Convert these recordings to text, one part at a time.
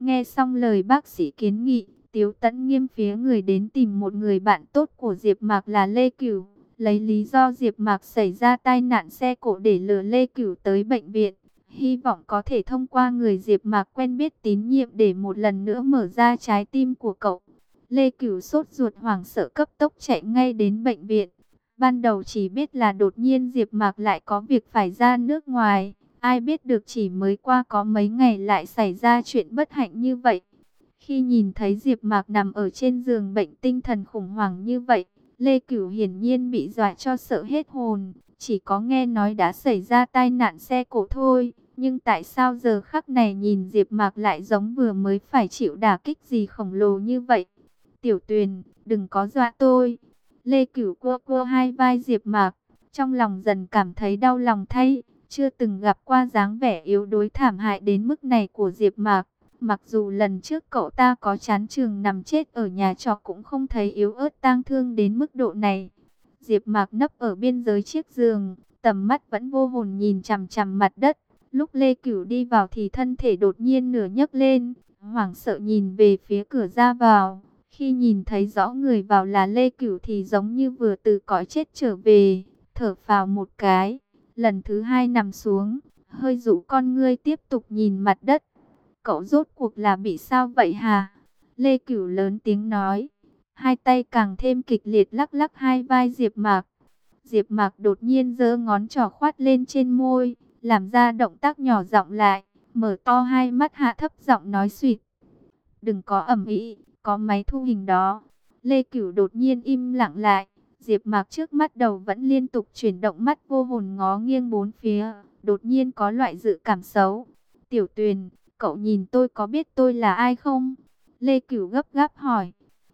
Nghe xong lời bác sĩ kiến nghị, Tiếu Tấn nghiêm phía người đến tìm một người bạn tốt của Diệp Mạc là Lê Cửu, lấy lý do Diệp Mạc xảy ra tai nạn xe cộ để lừa Lê Cửu tới bệnh viện, hy vọng có thể thông qua người Diệp Mạc quen biết tín nhiệm để một lần nữa mở ra trái tim của cậu. Lê Cửu sốt ruột hoảng sợ cấp tốc chạy ngay đến bệnh viện. Ban đầu chỉ biết là đột nhiên Diệp Mạc lại có việc phải ra nước ngoài, ai biết được chỉ mới qua có mấy ngày lại xảy ra chuyện bất hạnh như vậy. Khi nhìn thấy Diệp Mạc nằm ở trên giường bệnh tinh thần khủng hoảng như vậy, Lê Cửu hiển nhiên bị dọa cho sợ hết hồn, chỉ có nghe nói đã xảy ra tai nạn xe cộ thôi, nhưng tại sao giờ khắc này nhìn Diệp Mạc lại giống vừa mới phải chịu đả kích gì khổng lồ như vậy? Tiểu Tuyền, đừng có dọa tôi. Lê Cửu cua cua hai vai Diệp Mạc, trong lòng dần cảm thấy đau lòng thay, chưa từng gặp qua dáng vẻ yếu đuối thảm hại đến mức này của Diệp Mạc. Mặc dù lần trước cậu ta có chán trường nằm chết ở nhà trọ cũng không thấy yếu ớt tang thương đến mức độ này. Diệp Mạc nấp ở biên giới chiếc giường, tầm mắt vẫn vô hồn nhìn chằm chằm mặt đất. Lúc Lê Cửu đi vào thì thân thể đột nhiên nửa nhấc lên, hoảng sợ nhìn về phía cửa ra vào. Khi nhìn thấy rõ người vào là Lê Cửu thì giống như vừa từ cõi chết trở về, thở phào một cái, lần thứ hai nằm xuống, hơi dụ con ngươi tiếp tục nhìn mặt đất. Cậu rốt cuộc là bị sao vậy hả? Lê Cửu lớn tiếng nói, hai tay càng thêm kịch liệt lắc lắc hai vai Diệp Mạc. Diệp Mạc đột nhiên giơ ngón trỏ khoát lên trên môi, làm ra động tác nhỏ giọng lại, mở to hai mắt hạ thấp giọng nói suýt. Đừng có ầm ĩ, có máy thu hình đó. Lê Cửu đột nhiên im lặng lại. Diệp Mạc trước mắt đầu vẫn liên tục chuyển động mắt vô hồn ngó nghiêng bốn phía, đột nhiên có loại dự cảm xấu. "Tiểu Tuyền, cậu nhìn tôi có biết tôi là ai không?" Lê Cửu gấp gáp hỏi.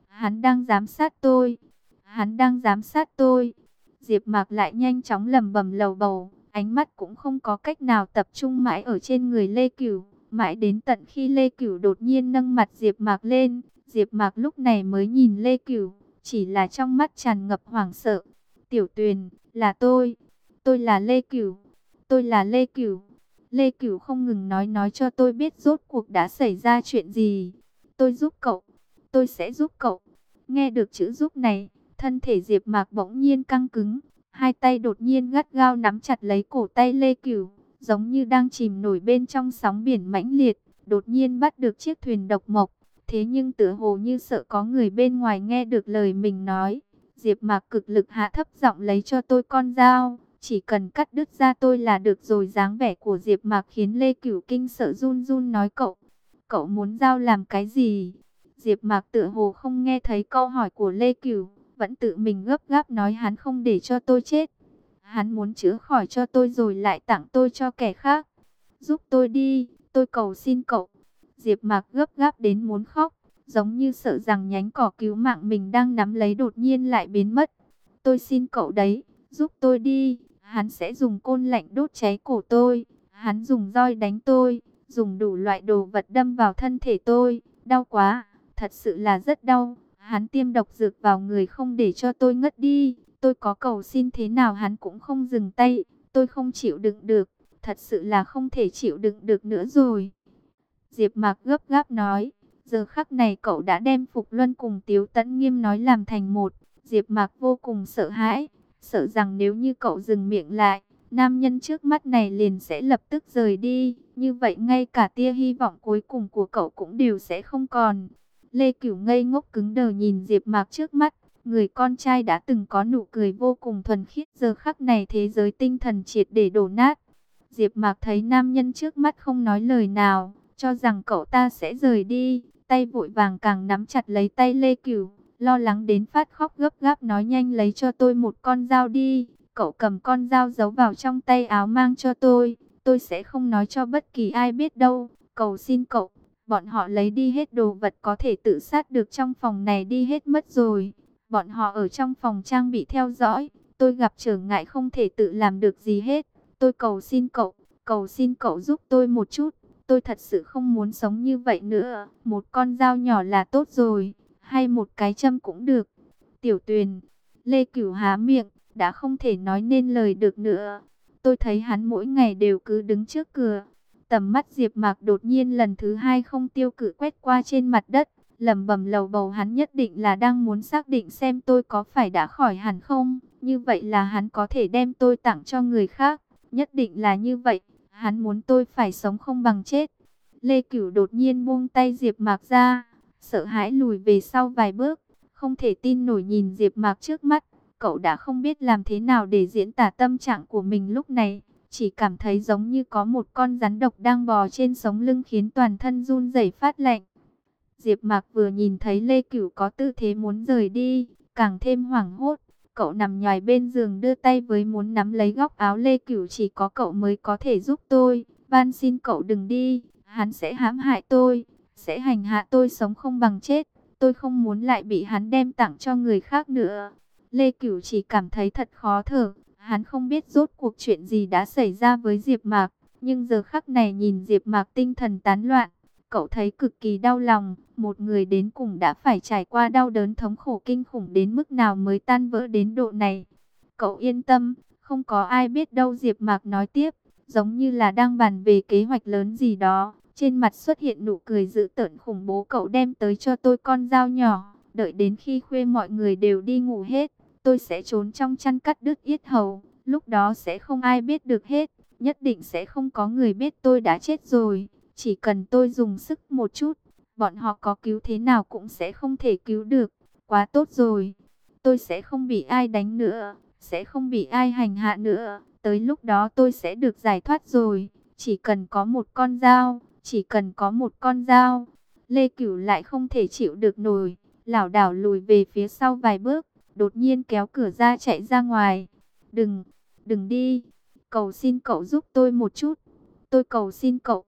"Hắn đang giám sát tôi." "Hắn đang giám sát tôi." Diệp Mạc lại nhanh chóng lẩm bẩm lầu bầu, ánh mắt cũng không có cách nào tập trung mãi ở trên người Lê Cửu, mãi đến tận khi Lê Cửu đột nhiên nâng mặt Diệp Mạc lên, Diệp Mạc lúc này mới nhìn Lê Cửu, chỉ là trong mắt tràn ngập hoảng sợ. "Tiểu Tuyền, là tôi, tôi là Lê Cửu, tôi là Lê Cửu." Lê Cửu không ngừng nói nói cho tôi biết rốt cuộc đã xảy ra chuyện gì. "Tôi giúp cậu, tôi sẽ giúp cậu." Nghe được chữ giúp này, thân thể Diệp Mạc bỗng nhiên căng cứng, hai tay đột nhiên gắt gao nắm chặt lấy cổ tay Lê Cửu, giống như đang chìm nổi bên trong sóng biển mãnh liệt, đột nhiên bắt được chiếc thuyền độc mộc. Thế nhưng tựa hồ như sợ có người bên ngoài nghe được lời mình nói. Diệp Mạc cực lực hạ thấp giọng lấy cho tôi con dao, chỉ cần cắt đứt ra tôi là được rồi. Dáng vẻ của Diệp Mạc khiến Lê Cửu Kinh sợ run run nói cậu, cậu muốn dao làm cái gì? Diệp Mạc tựa hồ không nghe thấy câu hỏi của Lê Cửu, vẫn tự mình gấp gáp nói hắn không để cho tôi chết. Hắn muốn chữa khỏi cho tôi rồi lại tặng tôi cho kẻ khác. Giúp tôi đi, tôi cầu xin cậu. Diệp Mạc gấp gáp đến muốn khóc, giống như sợ rằng nhánh cỏ cứu mạng mình đang nắm lấy đột nhiên lại biến mất. Tôi xin cậu đấy, giúp tôi đi, hắn sẽ dùng côn lạnh đốt cháy cổ tôi, hắn dùng roi đánh tôi, dùng đủ loại đồ vật đâm vào thân thể tôi, đau quá, thật sự là rất đau. Hắn tiêm độc dược vào người không để cho tôi ngất đi, tôi có cầu xin thế nào hắn cũng không dừng tay, tôi không chịu đựng được, thật sự là không thể chịu đựng được nữa rồi. Diệp Mạc gấp gáp nói, giờ khắc này cậu đã đem Phục Luân cùng Tiếu Tấn Nghiêm nói làm thành một. Diệp Mạc vô cùng sợ hãi, sợ rằng nếu như cậu dừng miệng lại, nam nhân trước mắt này liền sẽ lập tức rời đi, như vậy ngay cả tia hy vọng cuối cùng của cậu cũng đều sẽ không còn. Lê Cửu ngây ngốc cứng đờ nhìn Diệp Mạc trước mắt, người con trai đã từng có nụ cười vô cùng thuần khiết, giờ khắc này thế giới tinh thần triệt để đổ nát. Diệp Mạc thấy nam nhân trước mắt không nói lời nào, cho rằng cậu ta sẽ rời đi, tay vội vàng càng nắm chặt lấy tay Lê Cửu, lo lắng đến phát khóc gấp gáp nói nhanh lấy cho tôi một con dao đi, cậu cầm con dao giấu vào trong tay áo mang cho tôi, tôi sẽ không nói cho bất kỳ ai biết đâu, cầu xin cậu, bọn họ lấy đi hết đồ vật có thể tự sát được trong phòng này đi hết mất rồi, bọn họ ở trong phòng trang bị theo dõi, tôi gặp trở ngại không thể tự làm được gì hết, tôi cầu xin cậu, cầu xin cậu giúp tôi một chút. Tôi thật sự không muốn sống như vậy nữa. Một con dao nhỏ là tốt rồi. Hay một cái châm cũng được. Tiểu tuyền. Lê Cửu há miệng. Đã không thể nói nên lời được nữa. Tôi thấy hắn mỗi ngày đều cứ đứng trước cửa. Tầm mắt Diệp Mạc đột nhiên lần thứ hai không tiêu cự quét qua trên mặt đất, lẩm bẩm lầu bầu hắn nhất định là đang muốn xác định xem tôi có phải đã khỏi hẳn không, như vậy là hắn có thể đem tôi tặng cho người khác, nhất định là như vậy, hắn muốn tôi phải sống không bằng chết. Lê Cửu đột nhiên buông tay Diệp Mạc ra, sợ hãi lùi về sau vài bước, không thể tin nổi nhìn Diệp Mạc trước mắt, cậu đã không biết làm thế nào để diễn tả tâm trạng của mình lúc này, chỉ cảm thấy giống như có một con rắn độc đang bò trên sống lưng khiến toàn thân run rẩy phát lạnh. Diệp Mạc vừa nhìn thấy Lê Cửu có tư thế muốn rời đi, càng thêm hoảng hốt. Cậu nằm nhòi bên giường đưa tay với muốn nắm lấy góc áo Lê Cửu chỉ có cậu mới có thể giúp tôi. Van xin cậu đừng đi, hắn sẽ hãm hại tôi, sẽ hành hạ tôi sống không bằng chết. Tôi không muốn lại bị hắn đem tặng cho người khác nữa. Lê Cửu chỉ cảm thấy thật khó thở. Hắn không biết rốt cuộc chuyện gì đã xảy ra với Diệp Mạc. Nhưng giờ khắc này nhìn Diệp Mạc tinh thần tán loạn. Cậu thấy cực kỳ đau lòng. Một người đến cùng đã phải trải qua đau đớn thống khổ kinh khủng đến mức nào mới tan vỡ đến độ này. Cậu yên tâm. Không có ai biết đâu Diệp Mạc nói tiếp. Giống như là đang bàn về kế hoạch lớn gì đó. Trên mặt xuất hiện nụ cười dữ tợn khủng bố cậu đem tới cho tôi con dao nhỏ. Đợi đến khi khuya mọi người đều đi ngủ hết, tôi sẽ trốn trong chăn cắt đứt yết hầu. Lúc đó sẽ không ai biết được hết, nhất định sẽ không có người biết tôi đã chết rồi. Chỉ cần tôi dùng sức một chút, bọn họ có cứu thế nào cũng sẽ không thể cứu được. Quá tốt rồi, tôi sẽ không bị ai đánh nữa, sẽ không bị ai hành hạ nữa. Tới lúc đó tôi sẽ được giải thoát rồi, chỉ cần có một con dao, chỉ cần có một con dao. Lê Cửu lại không thể chịu được nổi, lảo đảo lùi về phía sau vài bước, đột nhiên kéo cửa ra chạy ra ngoài. Đừng, đừng đi, cầu xin cậu giúp tôi một chút, tôi cầu xin cậu,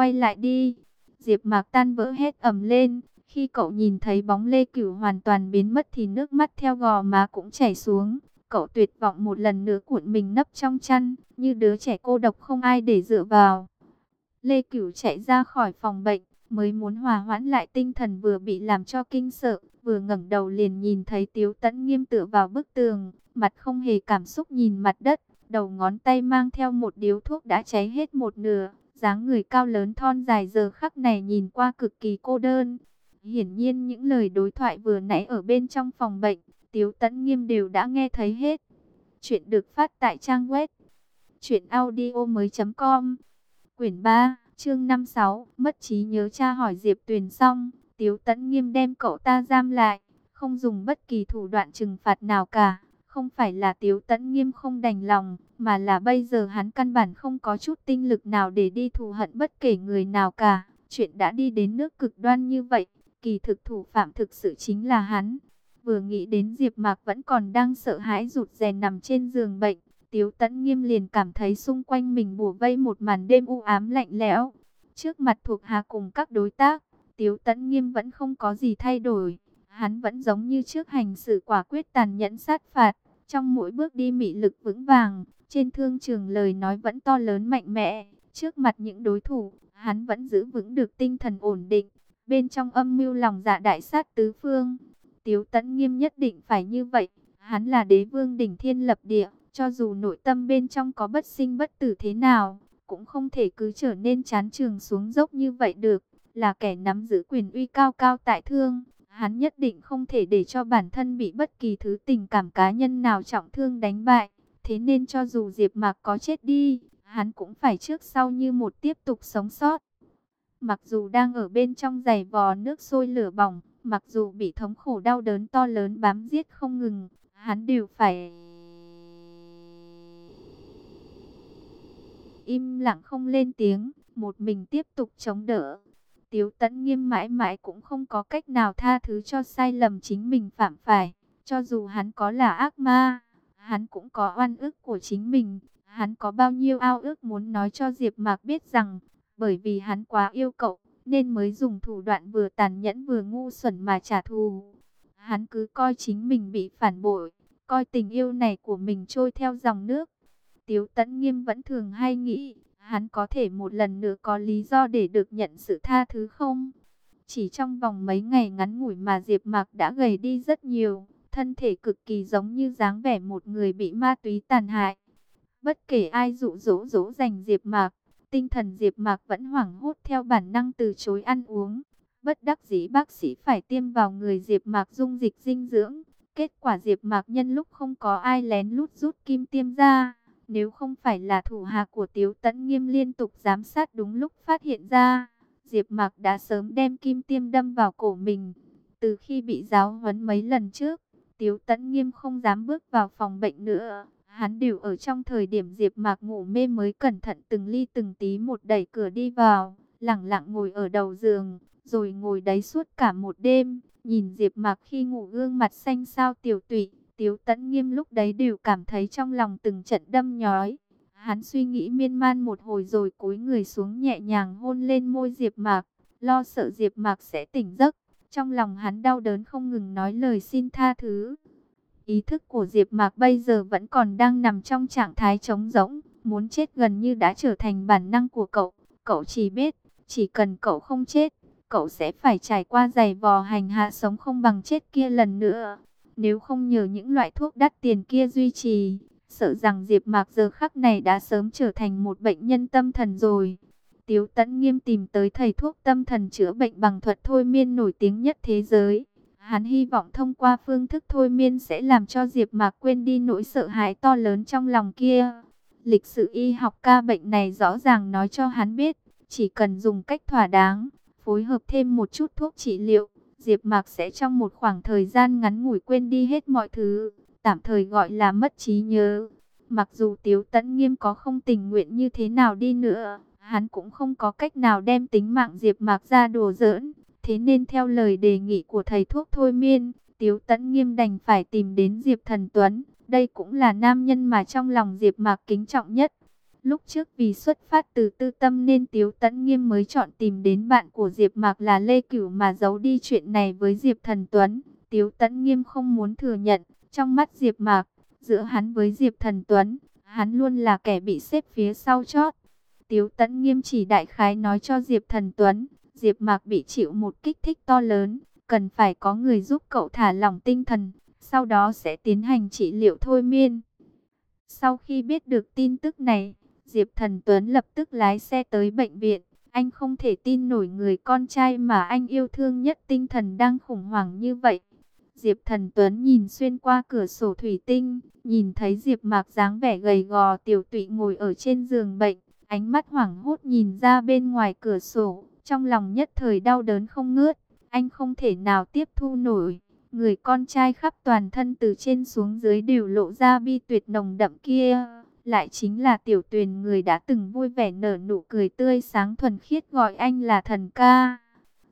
quay lại đi. Diệp Mạc tan vỡ hết ẩm lên, khi cậu nhìn thấy bóng Lê Cửu hoàn toàn biến mất thì nước mắt theo gò má cũng chảy xuống. Cậu tuyệt vọng một lần nữa cuộn mình nấp trong chăn, như đứa trẻ cô độc không ai để dựa vào. Lê Cửu chạy ra khỏi phòng bệnh, mới muốn hòa hoãn lại tinh thần vừa bị làm cho kinh sợ, vừa ngẩng đầu liền nhìn thấy Tiếu Tấn nghiêm tựa vào bức tường, mặt không hề cảm xúc nhìn mặt đất, đầu ngón tay mang theo một điếu thuốc đã cháy hết một nửa, dáng người cao lớn thon dài giờ khắc này nhìn qua cực kỳ cô đơn. Hiển nhiên những lời đối thoại vừa nãy ở bên trong phòng bệnh, Tiếu Tấn Nghiêm đều đã nghe thấy hết. Chuyện được phát tại trang web truyệnaudiomoi.com. Quyển 3, chương 56, mất trí nhớ cha hỏi Diệp Tuyền xong, Tiếu Tấn Nghiêm đem cậu ta giam lại, không dùng bất kỳ thủ đoạn trừng phạt nào cả. Không phải là Tiếu Tấn Nghiêm không đành lòng, mà là bây giờ hắn căn bản không có chút tinh lực nào để đi thù hận bất kể người nào cả. Chuyện đã đi đến nước cực đoan như vậy, kỳ thực thủ phạm thực sự chính là hắn. Vừa nghĩ đến Diệp Mạc vẫn còn đang sợ hãi rụt rè nằm trên giường bệnh, Tiếu Tấn Nghiêm liền cảm thấy xung quanh mình bủa vây một màn đêm u ám lạnh lẽo. Trước mặt thuộc hạ cùng các đối tác, Tiếu Tấn Nghiêm vẫn không có gì thay đổi. Hắn vẫn giống như trước hành xử quả quyết tàn nhẫn sát phạt, trong mỗi bước đi mị lực vững vàng, trên thương trường lời nói vẫn to lớn mạnh mẽ. Trước mặt những đối thủ, hắn vẫn giữ vững được tinh thần ổn định, bên trong âm mưu lòng dạ đại sát tứ phương. Tiếu Tấn Nghiêm nhất định phải như vậy, hắn là đế vương đỉnh thiên lập địa, cho dù nội tâm bên trong có bất sinh bất tử thế nào, cũng không thể cứ trở nên chán trường xuống dốc như vậy được, là kẻ nắm giữ quyền uy cao cao tại thương. Hắn nhất định không thể để cho bản thân bị bất kỳ thứ tình cảm cá nhân nào trọng thương đánh bại. Thế nên cho dù Diệp Mạc có chết đi, hắn cũng phải trước sau như một tiếp tục sống sót. Mặc dù đang ở bên trong giày vò nước sôi lửa bỏng, mặc dù bị thống khổ đau đớn to lớn bám giết không ngừng, hắn đều phải im lặng không lên tiếng, một mình tiếp tục chống đỡ. Tiếu Tấn Nghiêm mãi mãi cũng không có cách nào tha thứ cho sai lầm chính mình phạm phải, cho dù hắn có là ác ma, hắn cũng có oan ức của chính mình, hắn có bao nhiêu ao ước muốn nói cho Diệp Mạc biết rằng, bởi vì hắn quá yêu cậu, nên mới dùng thủ đoạn vừa tàn nhẫn vừa ngu xuẩn mà trả thù. Hắn cứ coi chính mình bị phản bội, coi tình yêu này của mình trôi theo dòng nước. Tiếu Tấn Nghiêm vẫn thường hay nghĩ, hắn có thể một lần nữa có lý do để được nhận sự tha thứ không? Chỉ trong vòng mấy ngày ngắn ngủi mà Diệp Mạc đã gầy đi rất nhiều, thân thể cực kỳ giống như dáng vẻ một người bị ma túy tàn hại. Bất kể ai dụ dỗ dỗ dành Diệp Mạc, tinh thần Diệp Mạc vẫn hoảng hốt theo bản năng từ chối ăn uống. Bất đắc dĩ bác sĩ phải tiêm vào người Diệp Mạc dung dịch dinh dưỡng. Kết quả Diệp Mạc nhân lúc không có ai lén lút rút kim tiêm ra, nếu không phải là thủ hạ của Tiếu Tấn Nghiêm liên tục giám sát đúng lúc phát hiện ra, Diệp Mạc đã sớm đem kim tiêm đâm vào cổ mình. Từ khi bị giáo huấn mấy lần trước, Tiếu Tấn Nghiêm không dám bước vào phòng bệnh nữa. Hắn đều ở trong thời điểm Diệp Mạc ngủ mê mới cẩn thận từng ly từng tí một đẩy cửa đi vào, lặng lặng ngồi ở đầu giường, rồi ngồi đấy suốt cả một đêm, nhìn Diệp Mạc khi ngủ gương mặt xanh xao tiểu tụy, Tiếu Tấn Nghiêm lúc đấy đều cảm thấy trong lòng từng trận đâm nhói. Hắn suy nghĩ miên man một hồi rồi cúi người xuống nhẹ nhàng hôn lên môi Diệp Mạc, lo sợ Diệp Mạc sẽ tỉnh giấc. Trong lòng hắn đau đớn không ngừng nói lời xin tha thứ. Ý thức của Diệp Mạc bây giờ vẫn còn đang nằm trong trạng thái trống rỗng, muốn chết gần như đã trở thành bản năng của cậu. Cậu chỉ biết, chỉ cần cậu không chết, cậu sẽ phải trải qua giày vò hành hạ sống không bằng chết kia lần nữa. Nếu không nhờ những loại thuốc đắt tiền kia duy trì, sợ rằng Diệp Mạc giờ khắc này đã sớm trở thành một bệnh nhân tâm thần rồi. Tiếu Tấn Nghiêm tìm tới thầy thuốc tâm thần chữa bệnh bằng thuật thôi miên nổi tiếng nhất thế giới. Hắn hy vọng thông qua phương thức thôi miên sẽ làm cho Diệp Mạc quên đi nỗi sợ hãi to lớn trong lòng kia. Lịch sử y học ca bệnh này rõ ràng nói cho hắn biết, chỉ cần dùng cách thỏa đáng, phối hợp thêm một chút thuốc trị liệu, Diệp Mạc sẽ trong một khoảng thời gian ngắn ngủi quên đi hết mọi thứ, tạm thời gọi là mất trí nhớ. Mặc dù Tiếu Tấn Nghiêm có không tình nguyện như thế nào đi nữa, hắn cũng không có cách nào đem tính mạng Diệp Mạc ra đùa giỡn. Thế nên theo lời đề nghị của thầy thuốc thôi miên, Tiếu Tấn Nghiêm đành phải tìm đến Diệp Thần Tuấn. Đây cũng là nam nhân mà trong lòng Diệp Mạc kính trọng nhất. Lúc trước vì xuất phát từ tư tâm nên Tiếu Tấn Nghiêm mới chọn tìm đến bạn của Diệp Mạc là Lê Cửu mà giấu đi chuyện này với Diệp Thần Tuấn. Tiếu Tấn Nghiêm không muốn thừa nhận, trong mắt Diệp Mạc, giữa hắn với Diệp Thần Tuấn, hắn luôn là kẻ bị xếp phía sau chót. Tiếu Tấn Nghiêm chỉ đại khái nói cho Diệp Thần Tuấn, Diệp Mạc bị chịu một kích thích to lớn, cần phải có người giúp cậu thả lỏng tinh thần, sau đó sẽ tiến hành trị liệu thôi miên. Sau khi biết được tin tức này, Diệp Thần Tuấn lập tức lái xe tới bệnh viện. Anh không thể tin nổi người con trai mà anh yêu thương nhất tinh thần đang khủng hoảng như vậy. Diệp Thần Tuấn nhìn xuyên qua cửa sổ thủy tinh, nhìn thấy Diệp Mạc dáng vẻ gầy gò tiểu tụy ngồi ở trên giường bệnh, ánh mắt hoảng hốt nhìn ra bên ngoài cửa sổ, trong lòng nhất thời đau đớn không ngớt, anh không thể nào tiếp thu nổi. Người con trai khắp toàn thân từ trên xuống dưới đều lộ ra bi tuyệt nồng đậm kia, lại chính là tiểu tuyền người đã từng vui vẻ nở nụ cười tươi sáng thuần khiết gọi anh là thần ca.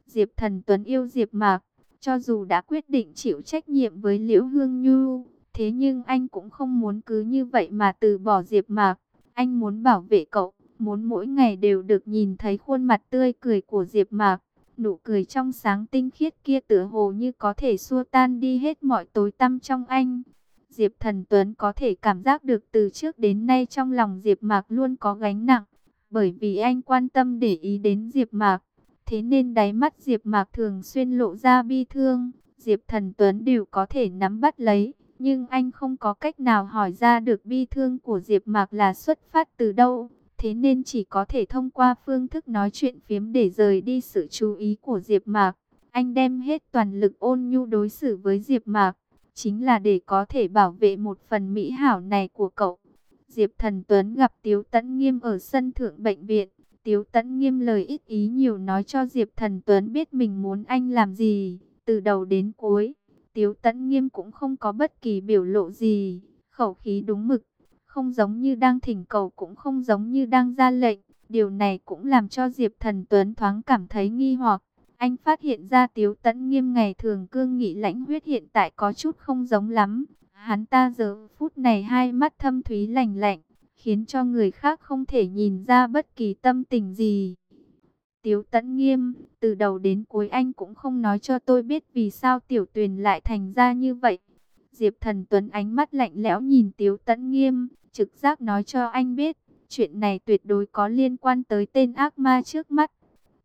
Diệp thần Tuấn yêu Diệp Mạc, cho dù đã quyết định chịu trách nhiệm với Liễu Hương Nhu, thế nhưng anh cũng không muốn cứ như vậy mà từ bỏ Diệp Mạc, anh muốn bảo vệ cậu muốn mỗi ngày đều được nhìn thấy khuôn mặt tươi cười của Diệp Mạc. Nụ cười trong sáng tinh khiết kia tựa hồ như có thể xua tan đi hết mọi tối tăm trong anh. Diệp Thần Tuấn có thể cảm giác được từ trước đến nay trong lòng Diệp Mạc luôn có gánh nặng, bởi vì anh quan tâm để ý đến Diệp Mạc, thế nên đáy mắt Diệp Mạc thường xuyên lộ ra bi thương, Diệp Thần Tuấn đều có thể nắm bắt lấy, nhưng anh không có cách nào hỏi ra được bi thương của Diệp Mạc là xuất phát từ đâu. Thế nên chỉ có thể thông qua phương thức nói chuyện phiếm để rời đi sự chú ý của Diệp Mạc. Anh đem hết toàn lực ôn nhu đối xử với Diệp Mạc, chính là để có thể bảo vệ một phần mỹ hảo này của cậu. Diệp Thần Tuấn gặp Tiếu Tấn Nghiêm ở sân thượng bệnh viện. Tiếu Tấn Nghiêm lời ít ý nhiều nói cho Diệp Thần Tuấn biết mình muốn anh làm gì, từ đầu đến cuối. Tiếu Tấn Nghiêm cũng không có bất kỳ biểu lộ gì, khẩu khí đúng mực, không giống như đang thỉnh cầu cũng không giống như đang ra lệnh. Điều này cũng làm cho Diệp Thần Tuấn thoáng cảm thấy nghi hoặc. Anh phát hiện ra Tiếu Tấn Nghiêm ngày thường cương nghị lãnh huyết hiện tại có chút không giống lắm. Hắn ta giờ phút này hai mắt thâm thúy lạnh lạnh, khiến cho người khác không thể nhìn ra bất kỳ tâm tình gì. Tiếu Tấn Nghiêm, từ đầu đến cuối anh cũng không nói cho tôi biết vì sao Tiểu Tuyền lại thành ra như vậy. Diệp Thần Tuấn ánh mắt lạnh lẽo nhìn Tiếu Tấn Nghiêm, trực giác nói cho anh biết, chuyện này tuyệt đối có liên quan tới tên ác ma trước mắt.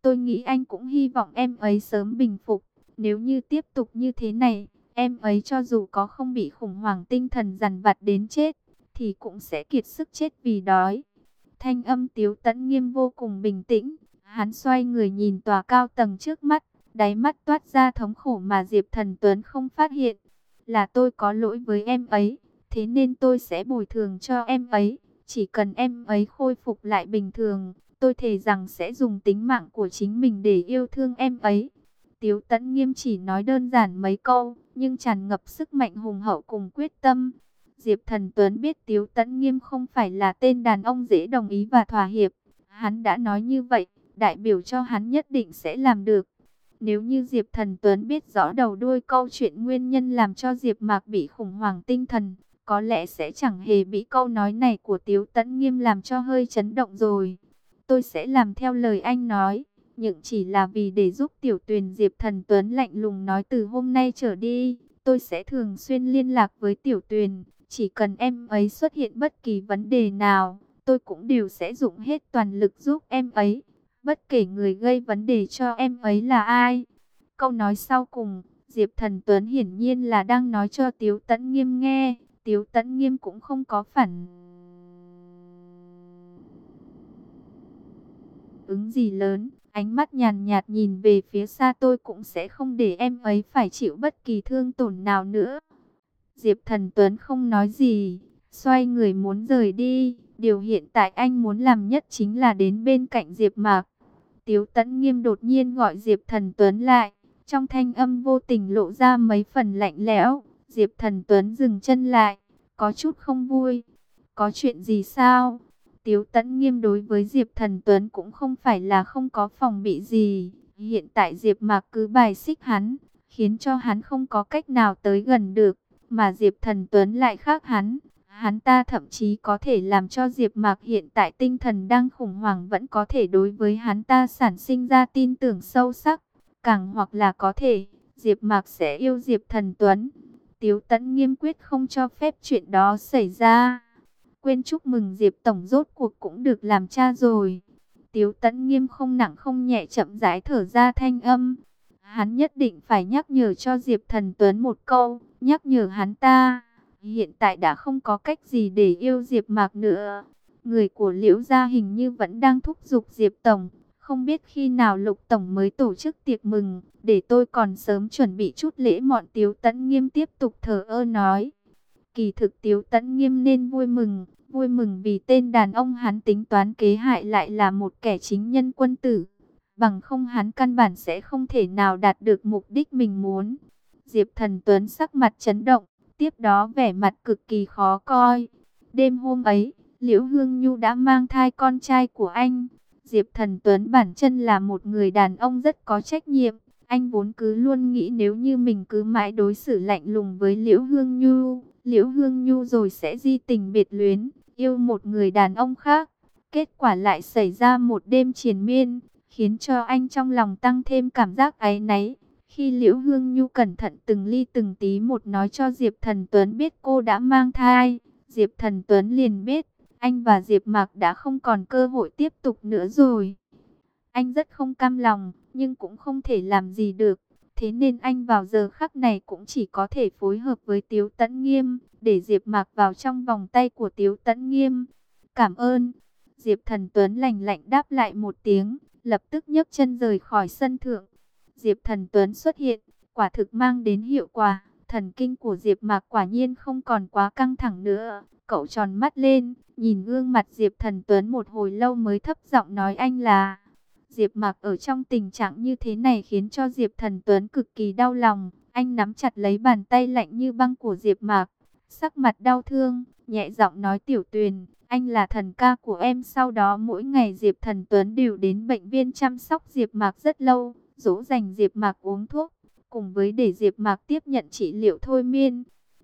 Tôi nghĩ anh cũng hy vọng em ấy sớm bình phục, nếu như tiếp tục như thế này, em ấy cho dù có không bị khủng hoảng tinh thần dằn vặt đến chết, thì cũng sẽ kiệt sức chết vì đói. Thanh âm Tiếu Tấn Nghiêm vô cùng bình tĩnh, hắn xoay người nhìn tòa cao tầng trước mắt, đáy mắt toát ra thống khổ mà Diệp Thần Tuấn không phát hiện. Là tôi có lỗi với em ấy, thế nên tôi sẽ bồi thường cho em ấy. Chỉ cần em ấy khôi phục lại bình thường, tôi thề rằng sẽ dùng tính mạng của chính mình để yêu thương em ấy. Tiếu Tấn Nghiêm chỉ nói đơn giản mấy câu, nhưng tràn ngập sức mạnh hùng hậu cùng quyết tâm. Diệp Thần Tuấn biết Tiếu Tấn Nghiêm không phải là tên đàn ông dễ đồng ý và thỏa hiệp. Hắn đã nói như vậy, đại biểu cho hắn nhất định sẽ làm được. Nếu như Diệp Thần Tuấn biết rõ đầu đuôi câu chuyện nguyên nhân làm cho Diệp Mạc bị khủng hoảng tinh thần, có lẽ sẽ chẳng hề bị câu nói này của Tiếu Tấn Nghiêm làm cho hơi chấn động rồi. Tôi sẽ làm theo lời anh nói, nhưng chỉ là vì để giúp Tiểu Tuyền Diệp Thần Tuấn lạnh lùng nói từ hôm nay trở đi, tôi sẽ thường xuyên liên lạc với Tiểu Tuyền, chỉ cần em ấy xuất hiện bất kỳ vấn đề nào, tôi cũng đều sẽ dùng hết toàn lực giúp em ấy bất kể người gây vấn đề cho em ấy là ai. Câu nói sau cùng, Diệp Thần Tuấn hiển nhiên là đang nói cho Tiếu Tấn Nghiêm nghe, Tiếu Tấn Nghiêm cũng không có phản ứng gì lớn, ánh mắt nhàn nhạt nhìn về phía xa tôi cũng sẽ không để em ấy phải chịu bất kỳ thương tổn nào nữa. Diệp Thần Tuấn không nói gì, xoay người muốn rời đi. Điều hiện tại anh muốn làm nhất chính là đến bên cạnh Diệp Mạc. Tiếu Tấn Nghiêm đột nhiên gọi Diệp Thần Tuấn lại, trong thanh âm vô tình lộ ra mấy phần lạnh lẽo. Diệp Thần Tuấn dừng chân lại, có chút không vui. Có chuyện gì sao? Tiếu Tấn Nghiêm đối với Diệp Thần Tuấn cũng không phải là không có phòng bị gì. Hiện tại Diệp Mạc cứ bài xích hắn, khiến cho hắn không có cách nào tới gần được, mà Diệp Thần Tuấn lại khác hắn, Hắn ta thậm chí có thể làm cho Diệp Mạc hiện tại tinh thần đang khủng hoảng vẫn có thể đối với hắn ta sản sinh ra tin tưởng sâu sắc. Càng hoặc là có thể, Diệp Mạc sẽ yêu Diệp Thần Tuấn. Tiếu Tấn nghiêm quyết không cho phép chuyện đó xảy ra. Quên chúc mừng Diệp Tổng rốt cuộc cũng được làm cha rồi. Tiếu Tấn nghiêm không nặng không nhẹ chậm rãi thở ra thanh âm. Hắn nhất định phải nhắc nhở cho Diệp Thần Tuấn một câu, nhắc nhở hắn ta hiện tại đã không có cách gì để yêu Diệp Mạc nữa. Người của Liễu gia hình như vẫn đang thúc giục Diệp tổng, không biết khi nào Lục tổng mới tổ chức tiệc mừng, để tôi còn sớm chuẩn bị chút lễ mọn Tiếu Tấn Nghiêm tiếp tục thở ơ nói. Kỳ thực Tiếu Tấn Nghiêm nên vui mừng, vui mừng vì tên đàn ông hắn tính toán kế hại lại là một kẻ chính nhân quân tử. Bằng không hắn căn bản sẽ không thể nào đạt được mục đích mình muốn. Diệp Thần Tuấn sắc mặt chấn động, tiếp đó vẻ mặt cực kỳ khó coi. Đêm hôm ấy, Liễu Hương Nhu đã mang thai con trai của anh. Diệp Thần Tuấn bản chân là một người đàn ông rất có trách nhiệm. Anh vốn cứ luôn nghĩ nếu như mình cứ mãi đối xử lạnh lùng với Liễu Hương Nhu, Liễu Hương Nhu rồi sẽ di tình biệt luyến, yêu một người đàn ông khác. Kết quả lại xảy ra một đêm triền miên, khiến cho anh trong lòng tăng thêm cảm giác áy náy. Khi Liễu Hương Nhu cẩn thận từng ly từng tí một nói cho Diệp Thần Tuấn biết cô đã mang thai, Diệp Thần Tuấn liền biết, anh và Diệp Mạc đã không còn cơ hội tiếp tục nữa rồi. Anh rất không cam lòng, nhưng cũng không thể làm gì được. Thế nên anh vào giờ khắc này cũng chỉ có thể phối hợp với Tiếu Tấn Nghiêm, để Diệp Mạc vào trong vòng tay của Tiếu Tấn Nghiêm. Cảm ơn. Diệp Thần Tuấn lạnh lạnh đáp lại một tiếng, lập tức nhấc chân rời khỏi sân thượng. Diệp Thần Tuấn xuất hiện, quả thực mang đến hiệu quả. Thần kinh của Diệp Mạc quả nhiên không còn quá căng thẳng nữa. Cậu tròn mắt lên, nhìn gương mặt Diệp Thần Tuấn một hồi lâu mới thấp giọng nói anh là... Diệp Mạc ở trong tình trạng như thế này khiến cho Diệp Thần Tuấn cực kỳ đau lòng. Anh nắm chặt lấy bàn tay lạnh như băng của Diệp Mạc, sắc mặt đau thương, nhẹ giọng nói Tiểu Tuyền, anh là thần ca của em. Sau đó mỗi ngày Diệp Thần Tuấn đều đến bệnh viện chăm sóc Diệp Mạc rất lâu dỗ dành Diệp Mạc uống thuốc, cùng với để Diệp Mạc tiếp nhận trị liệu thôi miên.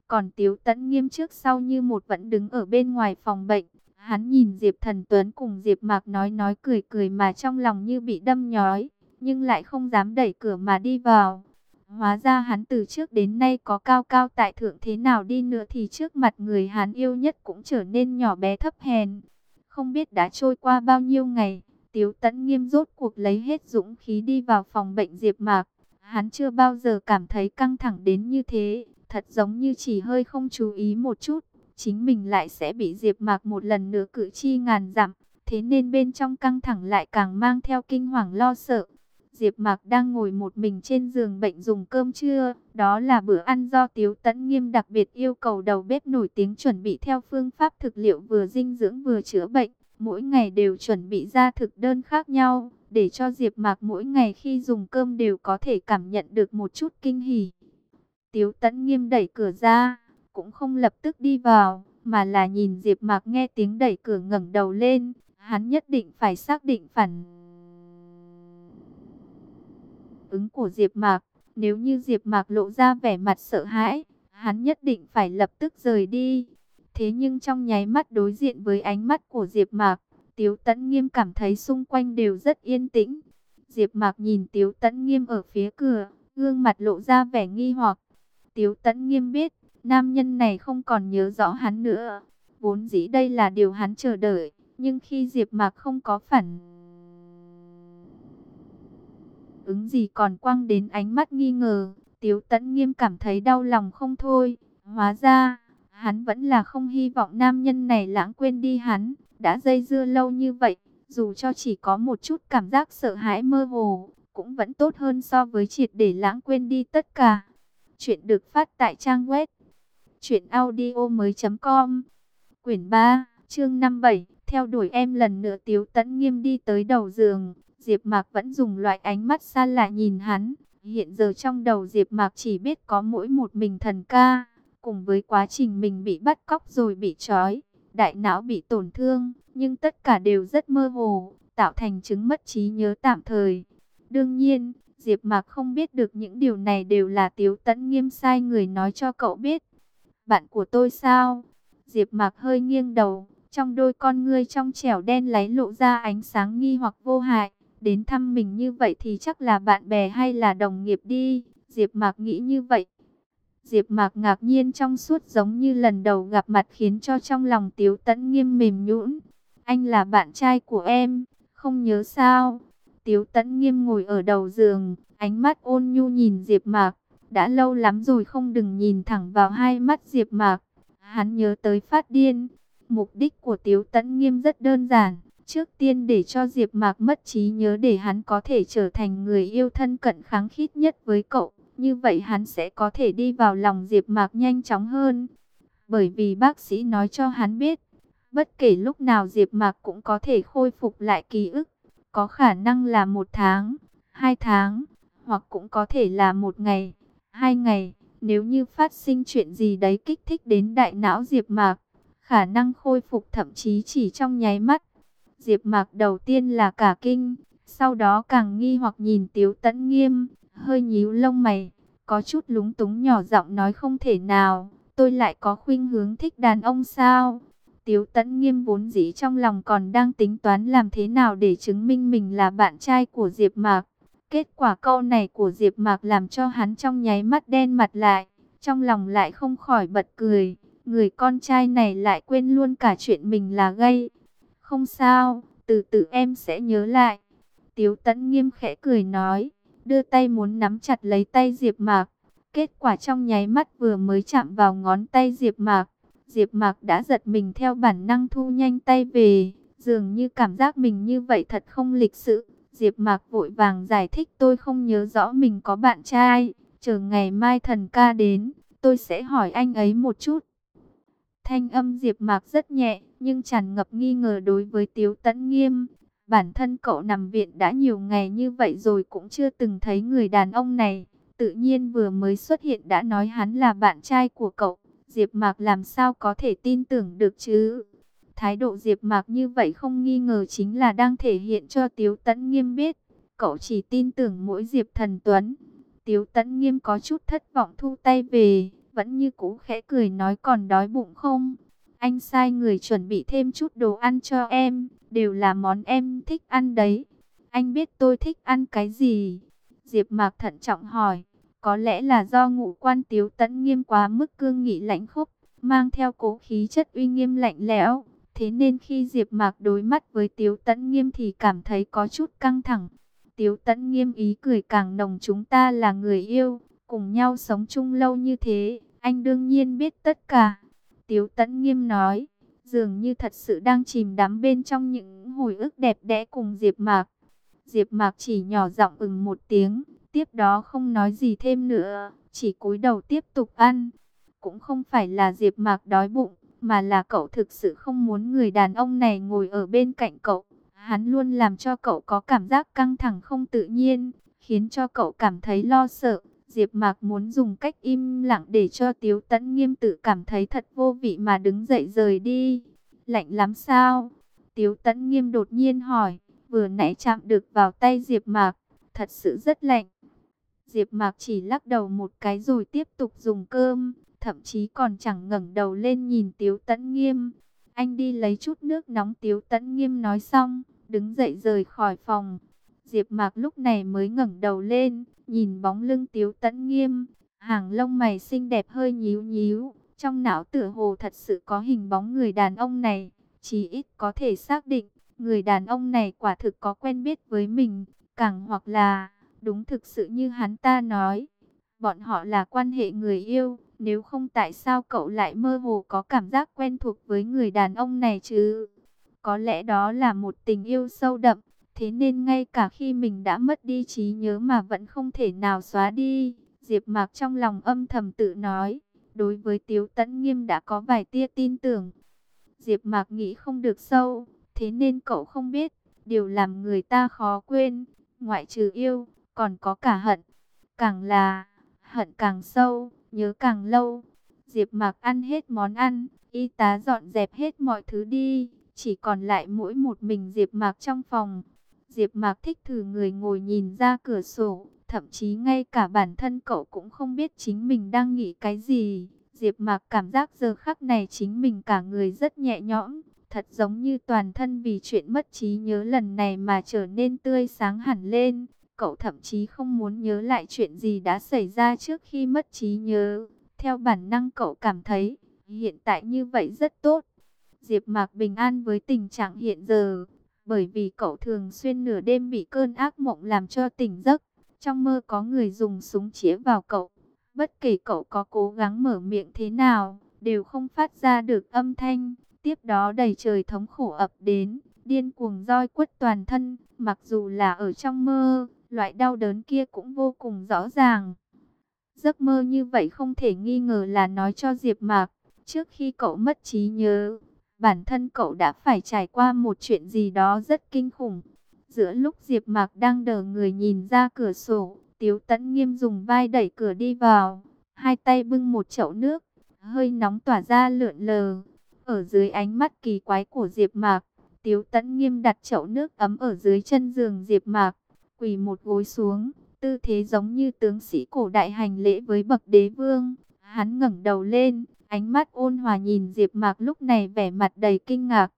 Còn Tiếu Tấn nghiêm trước sau như một vẫn đứng ở bên ngoài phòng bệnh. Hắn nhìn Diệp Thần Tuấn cùng Diệp Mạc nói nói cười cười mà trong lòng như bị đâm nhói, nhưng lại không dám đẩy cửa mà đi vào. Hóa ra hắn từ trước đến nay có cao cao tại thượng thế nào đi nữa thì trước mặt người hắn yêu nhất cũng trở nên nhỏ bé thấp hèn. Không biết đã trôi qua bao nhiêu ngày, Tiếu Tấn Nghiêm rốt cuộc lấy hết dũng khí đi vào phòng bệnh Diệp Mạc. Hắn chưa bao giờ cảm thấy căng thẳng đến như thế, thật giống như chỉ hơi không chú ý một chút, chính mình lại sẽ bị Diệp Mạc một lần nữa cử chi ngàn dặm. Thế nên bên trong căng thẳng lại càng mang theo kinh hoàng lo sợ. Diệp Mạc đang ngồi một mình trên giường bệnh dùng cơm trưa, đó là bữa ăn do Tiếu Tấn Nghiêm đặc biệt yêu cầu đầu bếp nổi tiếng chuẩn bị theo phương pháp thực liệu vừa dinh dưỡng vừa chữa bệnh, mỗi ngày đều chuẩn bị ra thực đơn khác nhau, để cho Diệp Mạc mỗi ngày khi dùng cơm đều có thể cảm nhận được một chút kinh hỉ. Tiếu Tấn Nghiêm đẩy cửa ra, cũng không lập tức đi vào, mà là nhìn Diệp Mạc nghe tiếng đẩy cửa ngẩng đầu lên, hắn nhất định phải xác định phản ứng của Diệp Mạc. Nếu như Diệp Mạc lộ ra vẻ mặt sợ hãi, hắn nhất định phải lập tức rời đi. Thế nhưng trong nháy mắt đối diện với ánh mắt của Diệp Mạc, Tiếu Tấn Nghiêm cảm thấy xung quanh đều rất yên tĩnh. Diệp Mạc nhìn Tiếu Tấn Nghiêm ở phía cửa, gương mặt lộ ra vẻ nghi hoặc. Tiếu Tấn Nghiêm biết, nam nhân này không còn nhớ rõ hắn nữa. Vốn dĩ đây là điều hắn chờ đợi, nhưng khi Diệp Mạc không có phản ứng gì còn quăng đến ánh mắt nghi ngờ, Tiếu Tấn Nghiêm cảm thấy đau lòng không thôi. Hóa ra, hắn vẫn là không hy vọng nam nhân này lãng quên đi hắn, đã dây dưa lâu như vậy, dù cho chỉ có một chút cảm giác sợ hãi mơ hồ, cũng vẫn tốt hơn so với triệt để lãng quên đi tất cả. Chuyện được phát tại trang web truyệnaudiomoi.com. Quyển 3, chương 57, theo đuổi em lần nữa Tiếu Tấn Nghiêm đi tới đầu giường, Diệp Mạc vẫn dùng loại ánh mắt xa lạ nhìn hắn. Hiện giờ trong đầu Diệp Mạc chỉ biết có mỗi một mình thần ca, cùng với quá trình mình bị bắt cóc rồi bị trói, đại não bị tổn thương, nhưng tất cả đều rất mơ hồ, tạo thành chứng mất trí nhớ tạm thời. Đương nhiên, Diệp Mạc không biết được những điều này đều là Tiếu Tấn Nghiêm sai người nói cho cậu biết. Bạn của tôi sao? Diệp Mạc hơi nghiêng đầu, trong đôi con ngươi trong trẻo đen láy lộ ra ánh sáng nghi hoặc vô hại. Đến thăm mình như vậy thì chắc là bạn bè hay là đồng nghiệp đi. Diệp Mạc nghĩ như vậy. Diệp Mạc ngạc nhiên trong suốt giống như lần đầu gặp mặt khiến cho trong lòng Tiếu Tấn Nghiêm mềm nhũn. Anh là bạn trai của em, không nhớ sao? Tiếu Tấn Nghiêm ngồi ở đầu giường, ánh mắt ôn nhu nhìn Diệp Mạc, đã lâu lắm rồi không đừng nhìn thẳng vào hai mắt Diệp Mạc. Hắn nhớ tới phát điên. Mục đích của Tiếu Tấn Nghiêm rất đơn giản, Trước tiên để cho Diệp Mạc mất trí nhớ để hắn có thể trở thành người yêu thân cận kháng khít nhất với cậu. Như vậy hắn sẽ có thể đi vào lòng Diệp Mạc nhanh chóng hơn. Bởi vì bác sĩ nói cho hắn biết, bất kể lúc nào Diệp Mạc cũng có thể khôi phục lại ký ức. Có khả năng là một tháng, hai tháng, hoặc cũng có thể là một ngày, hai ngày. Nếu như phát sinh chuyện gì đấy kích thích đến đại não Diệp Mạc, khả năng khôi phục thậm chí chỉ trong nháy mắt. Diệp Mạc đầu tiên là cả kinh, sau đó càng nghi hoặc nhìn Tiếu Tấn Nghiêm, hơi nhíu lông mày, có chút lúng túng nhỏ giọng nói không thể nào, tôi lại có khuynh hướng thích đàn ông sao? Tiếu Tấn Nghiêm vốn dĩ trong lòng còn đang tính toán làm thế nào để chứng minh mình là bạn trai của Diệp Mạc. Kết quả câu này của Diệp Mạc làm cho hắn trong nháy mắt đen mặt lại, trong lòng lại không khỏi bật cười, người con trai này lại quên luôn cả chuyện mình là gay. Không sao, từ từ em sẽ nhớ lại. Tiếu tẫn nghiêm khẽ cười nói, đưa tay muốn nắm chặt lấy tay Diệp Mạc. Kết quả trong nháy mắt vừa mới chạm vào ngón tay Diệp Mạc, Diệp Mạc đã giật mình theo bản năng thu nhanh tay về, dường như cảm giác mình như vậy thật không lịch sự. Diệp Mạc vội vàng giải thích tôi không nhớ rõ mình có bạn trai, chờ ngày mai thần ca đến, tôi sẽ hỏi anh ấy một chút. Thanh âm Diệp Mạc rất nhẹ, nhưng tràn ngập nghi ngờ đối với Tiếu Tấn Nghiêm. Bản thân cậu nằm viện đã nhiều ngày như vậy rồi cũng chưa từng thấy người đàn ông này. Tự nhiên vừa mới xuất hiện đã nói hắn là bạn trai của cậu. Diệp Mạc làm sao có thể tin tưởng được chứ? Thái độ Diệp Mạc như vậy không nghi ngờ chính là đang thể hiện cho Tiếu Tấn Nghiêm biết. Cậu chỉ tin tưởng mỗi Diệp Thần Tuấn. Tiếu Tấn Nghiêm có chút thất vọng thu tay về vẫn như cũ khẽ cười nói còn đói bụng không? Anh sai người chuẩn bị thêm chút đồ ăn cho em, đều là món em thích ăn đấy. Anh biết tôi thích ăn cái gì? Diệp Mạc thận trọng hỏi. Có lẽ là do ngũ quan tiếu tẫn nghiêm quá mức cương nghị lạnh khốc, mang theo cố khí chất uy nghiêm lạnh lẽo. Thế nên khi Diệp Mạc đối mắt với Tiếu Tấn Nghiêm thì cảm thấy có chút căng thẳng. Tiếu Tấn Nghiêm ý cười càng nồng chúng ta là người yêu, cùng nhau sống chung lâu như thế, anh đương nhiên biết tất cả. Tiếu Tấn Nghiêm nói, dường như thật sự đang chìm đắm bên trong những hồi ức đẹp đẽ cùng Diệp Mạc. Diệp Mạc chỉ nhỏ giọng ừm một tiếng, tiếp đó không nói gì thêm nữa, chỉ cúi đầu tiếp tục ăn. Cũng không phải là Diệp Mạc đói bụng, mà là cậu thực sự không muốn người đàn ông này ngồi ở bên cạnh cậu. Hắn luôn làm cho cậu có cảm giác căng thẳng không tự nhiên, khiến cho cậu cảm thấy lo sợ. Diệp Mạc muốn dùng cách im lặng để cho Tiếu Tấn Nghiêm tự cảm thấy thật vô vị mà đứng dậy rời đi. Lạnh lắm sao? Tiếu Tấn Nghiêm đột nhiên hỏi, vừa nãy chạm được vào tay Diệp Mạc, thật sự rất lạnh. Diệp Mạc chỉ lắc đầu một cái rồi tiếp tục dùng cơm, thậm chí còn chẳng ngẩng đầu lên nhìn Tiếu Tấn Nghiêm. Anh đi lấy chút nước nóng Tiếu Tấn Nghiêm nói xong, đứng dậy rời khỏi phòng. Diệp Mạc lúc này mới ngẩng đầu lên, nhìn bóng lưng Tiếu Tấn Nghiêm, hàng lông mày xinh đẹp hơi nhíu nhíu, trong não tựa hồ thật sự có hình bóng người đàn ông này, chỉ ít có thể xác định, người đàn ông này quả thực có quen biết với mình, càng hoặc là, đúng thực sự như hắn ta nói, bọn họ là quan hệ người yêu, nếu không tại sao cậu lại mơ hồ có cảm giác quen thuộc với người đàn ông này chứ? Có lẽ đó là một tình yêu sâu đậm, thế nên ngay cả khi mình đã mất đi trí nhớ mà vẫn không thể nào xóa đi. Diệp Mạc trong lòng âm thầm tự nói, đối với Tiếu Tấn Nghiêm đã có vài tia tin tưởng. Diệp Mạc nghĩ không được sâu, thế nên cậu không biết, điều làm người ta khó quên, ngoại trừ yêu, còn có cả hận. Càng là hận càng sâu, nhớ càng lâu. Diệp Mạc ăn hết món ăn, y tá dọn dẹp hết mọi thứ đi, chỉ còn lại mỗi một mình Diệp Mạc trong phòng. Diệp Mạc thích thử người ngồi nhìn ra cửa sổ, thậm chí ngay cả bản thân cậu cũng không biết chính mình đang nghĩ cái gì. Diệp Mạc cảm giác giờ khắc này chính mình cả người rất nhẹ nhõm, thật giống như toàn thân vì chuyện mất trí nhớ lần này mà trở nên tươi sáng hẳn lên. Cậu thậm chí không muốn nhớ lại chuyện gì đã xảy ra trước khi mất trí nhớ. Theo bản năng cậu cảm thấy hiện tại như vậy rất tốt. Diệp Mạc bình an với tình trạng hiện giờ, bởi vì cậu thường xuyên nửa đêm bị cơn ác mộng làm cho tỉnh giấc. Trong mơ có người dùng súng chĩa vào cậu. Bất kể cậu có cố gắng mở miệng thế nào, đều không phát ra được âm thanh. Tiếp đó đầy trời thống khổ ập đến, điên cuồng roi quất toàn thân, mặc dù là ở trong mơ, loại đau đớn kia cũng vô cùng rõ ràng. Giấc mơ như vậy không thể nghi ngờ là nói cho Diệp Mạc, trước khi cậu mất trí nhớ, bản thân cậu đã phải trải qua một chuyện gì đó rất kinh khủng. Giữa lúc Diệp Mạc đang đờ người nhìn ra cửa sổ, Tiếu Tấn Nghiêm dùng vai đẩy cửa đi vào, hai tay bưng một chậu nước, hơi nóng tỏa ra lượn lờ. Ở dưới ánh mắt kỳ quái của Diệp Mạc, Tiếu Tấn Nghiêm đặt chậu nước ấm ở dưới chân giường Diệp Mạc, quỳ một gối xuống, tư thế giống như tướng sĩ cổ đại hành lễ với bậc đế vương. Hắn ngẩng đầu lên, ánh mắt ôn hòa nhìn Diệp Mạc lúc này vẻ mặt đầy kinh ngạc.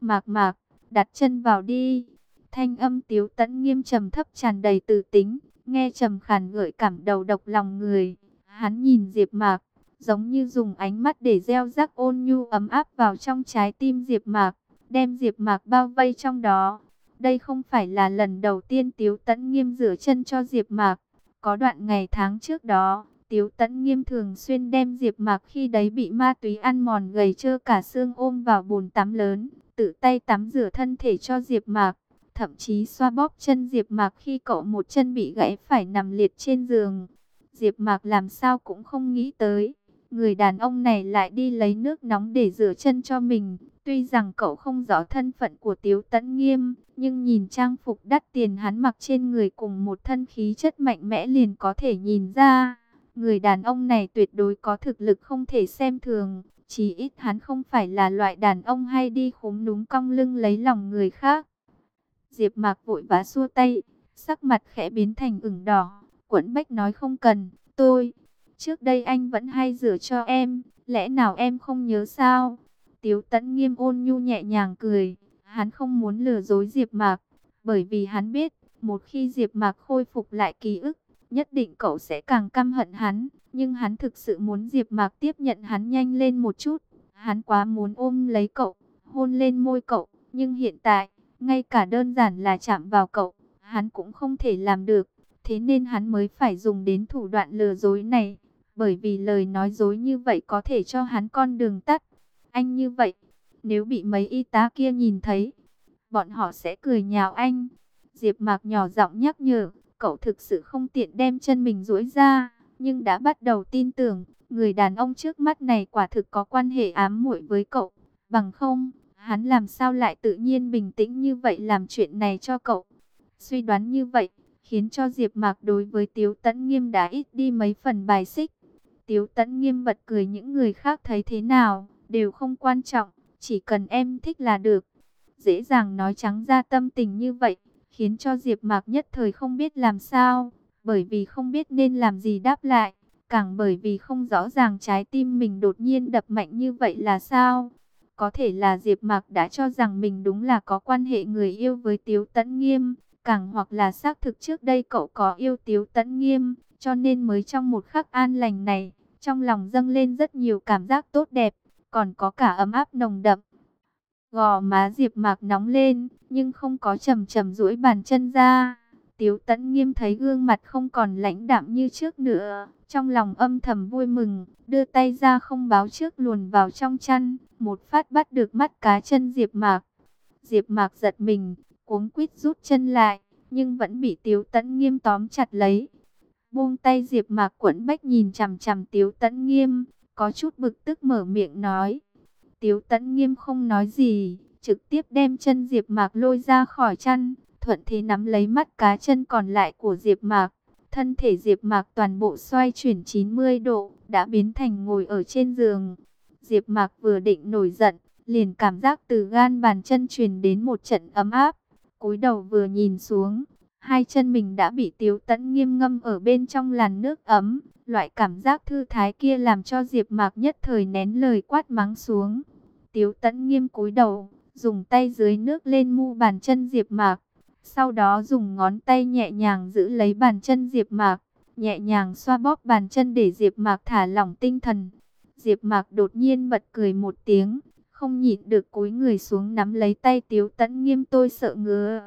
"Mạc Mạc, đặt chân vào đi." Thanh âm Tiếu Tấn nghiêm trầm thấp tràn đầy từ tính, nghe trầm khàn gợi cảm đầu độc lòng người. Hắn nhìn Diệp Mạc, giống như dùng ánh mắt để gieo rắc ôn nhu ấm áp vào trong trái tim Diệp Mạc, đem Diệp Mạc bao vây trong đó. Đây không phải là lần đầu tiên Tiếu Tấn Nghiêm rửa chân cho Diệp Mạc. Có đoạn ngày tháng trước đó, Tiếu Tấn Nghiêm thường xuyên đem Diệp Mạc khi đấy bị ma túy ăn mòn gầy trơ cả xương ôm vào bồn tắm lớn, tự tay tắm rửa thân thể cho Diệp Mạc, thậm chí xoa bóp chân Diệp Mạc khi cậu một chân bị gãy phải nằm liệt trên giường. Diệp Mạc làm sao cũng không nghĩ tới, người đàn ông này lại đi lấy nước nóng để rửa chân cho mình. Tuy rằng cậu không rõ thân phận của Tiếu Tấn Nghiêm, nhưng nhìn trang phục đắt tiền hắn mặc trên người cùng một thân khí chất mạnh mẽ liền có thể nhìn ra. Người đàn ông này tuyệt đối có thực lực không thể xem thường, chỉ ít hắn không phải là loại đàn ông hay đi khúm núm cong lưng lấy lòng người khác. Diệp Mạc vội vã xua tay, sắc mặt khẽ biến thành ửng đỏ, Quẫn Bách nói không cần, tôi, trước đây anh vẫn hay rửa cho em, lẽ nào em không nhớ sao? Tiếu Tấn Nghiêm ôn nhu nhẹ nhàng cười, hắn không muốn lừa dối Diệp Mạc, bởi vì hắn biết, một khi Diệp Mạc khôi phục lại ký ức, nhất định cậu sẽ càng căm hận hắn, nhưng hắn thực sự muốn Diệp Mạc tiếp nhận hắn nhanh lên một chút, hắn quá muốn ôm lấy cậu, hôn lên môi cậu, nhưng hiện tại, ngay cả đơn giản là chạm vào cậu, hắn cũng không thể làm được, thế nên hắn mới phải dùng đến thủ đoạn lừa dối này, bởi vì lời nói dối như vậy có thể cho hắn con đường tắt. Anh như vậy, nếu bị mấy y tá kia nhìn thấy, bọn họ sẽ cười nhạo anh. Diệp Mạc nhỏ giọng nhắc nhở, cậu thực sự không tiện đem chân mình duỗi ra, nhưng đã bắt đầu tin tưởng, người đàn ông trước mắt này quả thực có quan hệ ám muội với cậu, bằng không, hắn làm sao lại tự nhiên bình tĩnh như vậy làm chuyện này cho cậu. Suy đoán như vậy, khiến cho Diệp Mạc đối với Tiếu Tấn Nghiêm đã ít đi mấy phần bài xích. Tiếu Tấn Nghiêm bật cười những người khác thấy thế nào, đều không quan trọng, chỉ cần em thích là được. Dễ dàng nói trắng ra tâm tình như vậy, khiến cho Diệp Mạc nhất thời không biết làm sao, bởi vì không biết nên làm gì đáp lại, càng bởi vì không rõ ràng trái tim mình đột nhiên đập mạnh như vậy là sao. Có thể là Diệp Mạc đã cho rằng mình đúng là có quan hệ người yêu với Tiếu Tấn Nghiêm, càng hoặc là xác thực trước đây cậu có yêu Tiếu Tấn Nghiêm, cho nên mới trong một khắc an lành này, trong lòng dâng lên rất nhiều cảm giác tốt đẹp, còn có cả ấm áp nồng đậm. Gò má Diệp Mạc nóng lên, nhưng không có chầm chậm duỗi bàn chân ra. Tiếu Tấn Nghiêm thấy gương mặt không còn lãnh đạm như trước nữa, trong lòng âm thầm vui mừng, đưa tay ra không báo trước luồn vào trong chăn, một phát bắt được mắt cá chân Diệp Mạc. Diệp Mạc giật mình, cuống quýt rút chân lại, nhưng vẫn bị Tiếu Tấn Nghiêm tóm chặt lấy. Buông tay Diệp Mạc quẫn bách nhìn chằm chằm Tiếu Tấn Nghiêm, có chút bực tức mở miệng nói. Tiếu Tấn Nghiêm không nói gì, trực tiếp đem chân Diệp Mạc lôi ra khỏi chăn, thuận thế nắm lấy mắt cá chân còn lại của Diệp Mạc. Thân thể Diệp Mạc toàn bộ xoay chuyển 90 độ, đã biến thành ngồi ở trên giường. Diệp Mạc vừa định nổi giận, liền cảm giác từ gan bàn chân truyền đến một trận ấm áp. Cúi đầu vừa nhìn xuống, hai chân mình đã bị Tiếu Tấn nghiêm ngâm ở bên trong làn nước ấm. Loại cảm giác thư thái kia làm cho Diệp Mạc nhất thời nén lời quát mắng xuống. Tiếu Tấn nghiêm cúi đầu, dùng tay dưới nước lên mu bàn chân Diệp Mạc, sau đó dùng ngón tay nhẹ nhàng giữ lấy bàn chân Diệp Mạc, nhẹ nhàng xoa bóp bàn chân để Diệp Mạc thả lỏng tinh thần. Diệp Mạc đột nhiên bật cười một tiếng, không nhịn được cúi người xuống nắm lấy tay Tiếu Tấn Nghiêm tôi sợ ngứa.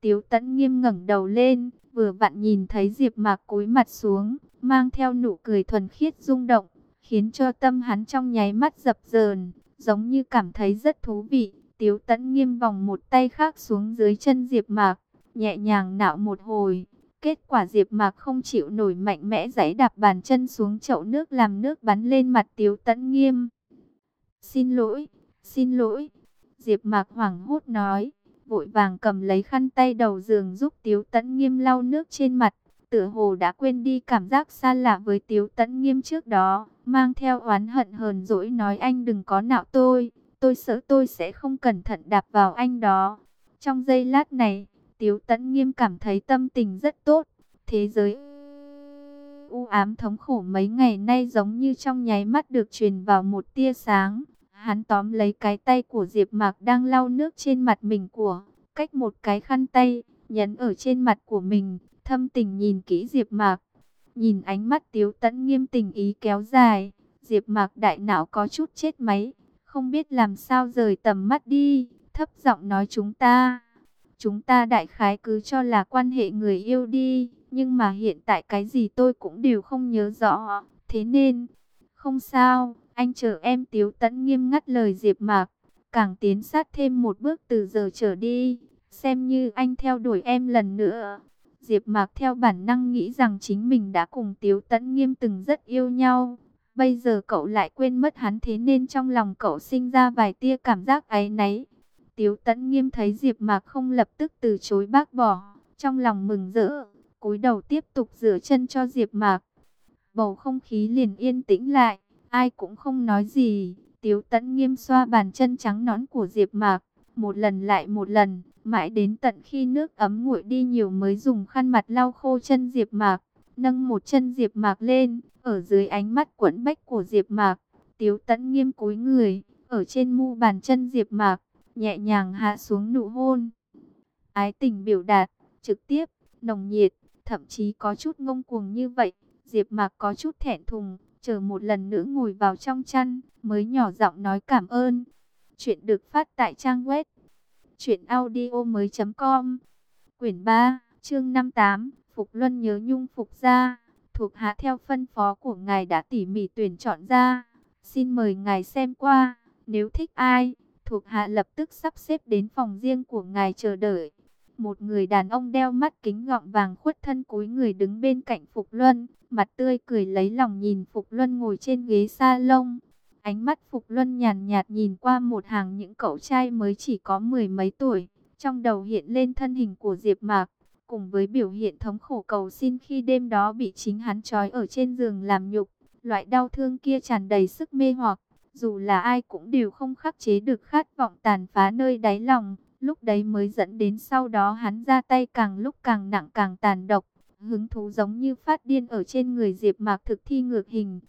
Tiếu Tẫn Nghiêm ngẩng đầu lên, vừa vặn nhìn thấy Diệp Mạc cúi mặt xuống, mang theo nụ cười thuần khiết rung động, khiến cho tâm hắn trong nháy mắt dập dờn, giống như cảm thấy rất thú vị. Tiếu Tẫn Nghiêm vòng một tay khác xuống dưới chân Diệp Mạc, nhẹ nhàng nạo một hồi. Kết quả Diệp Mạc không chịu nổi mạnh mẽ giãy đạp bàn chân xuống chậu nước làm nước bắn lên mặt Tiếu Tẫn Nghiêm. "Xin lỗi, xin lỗi." Diệp Mạc hoảng hốt nói, vội vàng cầm lấy khăn tay đầu giường giúp Tiếu Tấn Nghiêm lau nước trên mặt, tựa hồ đã quên đi cảm giác xa lạ với Tiếu Tấn Nghiêm trước đó, mang theo oán hận hờn dỗi nói anh đừng có nạo tôi, tôi sợ tôi sẽ không cẩn thận đạp vào anh đó. Trong giây lát này, Tiếu Tấn Nghiêm cảm thấy tâm tình rất tốt, thế giới u ám thống khổ mấy ngày nay giống như trong nháy mắt được truyền vào một tia sáng. Hắn tóm lấy cái tay của Diệp Mạc đang lau nước trên mặt mình của, cách một cái khăn tay, nhấn ở trên mặt của mình, thâm tình nhìn kỹ Diệp Mạc. Nhìn ánh mắt Tiếu Tấn Nghiêm tình ý kéo dài, Diệp Mạc đại não có chút chết máy, không biết làm sao rời tầm mắt đi, thấp giọng nói chúng ta. Chúng ta đại khái cứ cho là quan hệ người yêu đi, nhưng mà hiện tại cái gì tôi cũng đều không nhớ rõ, thế nên, không sao, anh chờ em Tiếu Tấn nghiêm ngắt lời Diệp Mạc, càng tiến sát thêm một bước từ giờ trở đi, xem như anh theo đuổi em lần nữa. Diệp Mạc theo bản năng nghĩ rằng chính mình đã cùng Tiếu Tấn Nghiêm từng rất yêu nhau. Bây giờ cậu lại quên mất hắn thế nên trong lòng cậu sinh ra vài tia cảm giác áy náy. Tiếu Tấn Nghiêm thấy Diệp Mạc không lập tức từ chối bác bỏ, trong lòng mừng rỡ, cúi đầu tiếp tục rửa chân cho Diệp Mạc. Bầu không khí liền yên tĩnh lại, ai cũng không nói gì. Tiếu Tấn Nghiêm xoa bàn chân trắng nõn của Diệp Mạc, một lần lại một lần, mãi đến tận khi nước ấm nguội đi nhiều mới dùng khăn mặt lau khô chân Diệp Mạc, nâng một chân Diệp Mạc lên, ở dưới ánh mắt quẫn bách của Diệp Mạc, Tiếu Tấn nghiêm cúi người, ở trên mu bàn chân Diệp Mạc, nhẹ nhàng hạ xuống nụ hôn. Ái tình biểu đạt, trực tiếp, nồng nhiệt, thậm chí có chút ngông cuồng như vậy, Diệp Mạc có chút thẹn thùng, chờ một lần nữa ngồi vào trong chăn, mới nhỏ giọng nói cảm ơn. Chuyện được phát tại trang web Chuyện audio mới com Quyển 3, chương 58 Phục Luân nhớ nhung Phục gia Thuộc hạ theo phân phó của ngài đã tỉ mỉ tuyển chọn ra Xin mời ngài xem qua Nếu thích ai Thuộc hạ lập tức sắp xếp đến phòng riêng của ngài chờ đợi. Một người đàn ông đeo mắt kính gọng vàng khuất thân cúi người đứng bên cạnh Phục Luân, mặt tươi cười lấy lòng nhìn Phục Luân ngồi trên ghế sa lông. Ánh mắt Phục Luân nhàn nhạt nhìn qua một hàng những cậu trai mới chỉ có mười mấy tuổi, trong đầu hiện lên thân hình của Diệp Mạc, cùng với biểu hiện thống khổ cầu xin khi đêm đó bị chính hắn trói ở trên giường làm nhục, loại đau thương kia tràn đầy sức mê hoặc, dù là ai cũng đều không khắc chế được khát vọng tàn phá nơi đáy lòng, lúc đấy mới dẫn đến sau đó hắn ra tay càng lúc càng nặng càng tàn độc, hứng thú giống như phát điên ở trên người Diệp Mạc thực thi ngược hình.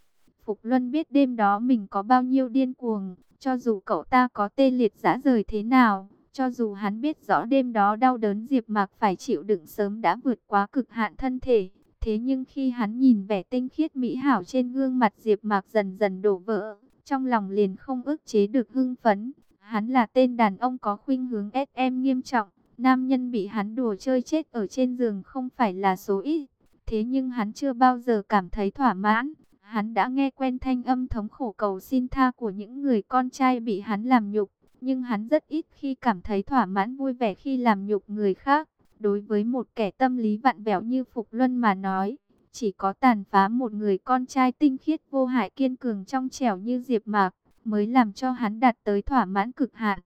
Phục Luân biết đêm đó mình có bao nhiêu điên cuồng, cho dù cậu ta có tê liệt dã rời thế nào, cho dù hắn biết rõ đêm đó đau đớn Diệp Mạc phải chịu đựng sớm đã vượt quá cực hạn thân thể, thế nhưng khi hắn nhìn vẻ tinh khiết mỹ hảo trên gương mặt Diệp Mạc dần dần đổ vỡ, trong lòng liền không ức chế được hưng phấn. Hắn là tên đàn ông có khuynh hướng SM nghiêm trọng, nam nhân bị hắn đùa chơi chết ở trên giường không phải là số ít, thế nhưng hắn chưa bao giờ cảm thấy thỏa mãn. Hắn đã nghe quen thanh âm thống khổ cầu xin tha của những người con trai bị hắn làm nhục, nhưng hắn rất ít khi cảm thấy thỏa mãn vui vẻ khi làm nhục người khác. Đối với một kẻ tâm lý vặn vẹo như Phục Luân mà nói, chỉ có tàn phá một người con trai tinh khiết vô hại kiên cường trong trẻo như Diệp Mạc, mới làm cho hắn đạt tới thỏa mãn cực hạn.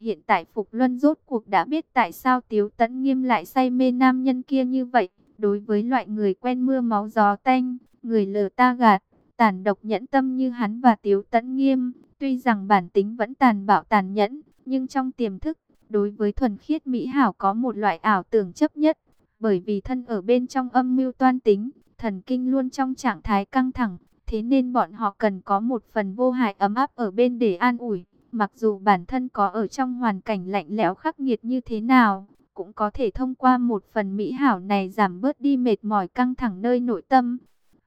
Hiện tại Phục Luân rốt cuộc đã biết tại sao Tiếu Tấn Nghiêm lại say mê nam nhân kia như vậy, đối với loại người quen mưa máu gió tanh, người lờ ta gạt, tàn độc nhẫn tâm như hắn và Tiếu Tấn Nghiêm, tuy rằng bản tính vẫn tàn bạo tàn nhẫn, nhưng trong tiềm thức, đối với thuần khiết mỹ hảo có một loại ảo tưởng chấp nhất, bởi vì thân ở bên trong âm mưu toan tính, thần kinh luôn trong trạng thái căng thẳng, thế nên bọn họ cần có một phần vô hại ấm áp ở bên để an ủi, mặc dù bản thân có ở trong hoàn cảnh lạnh lẽo khắc nghiệt như thế nào, cũng có thể thông qua một phần mỹ hảo này giảm bớt đi mệt mỏi căng thẳng nơi nội tâm.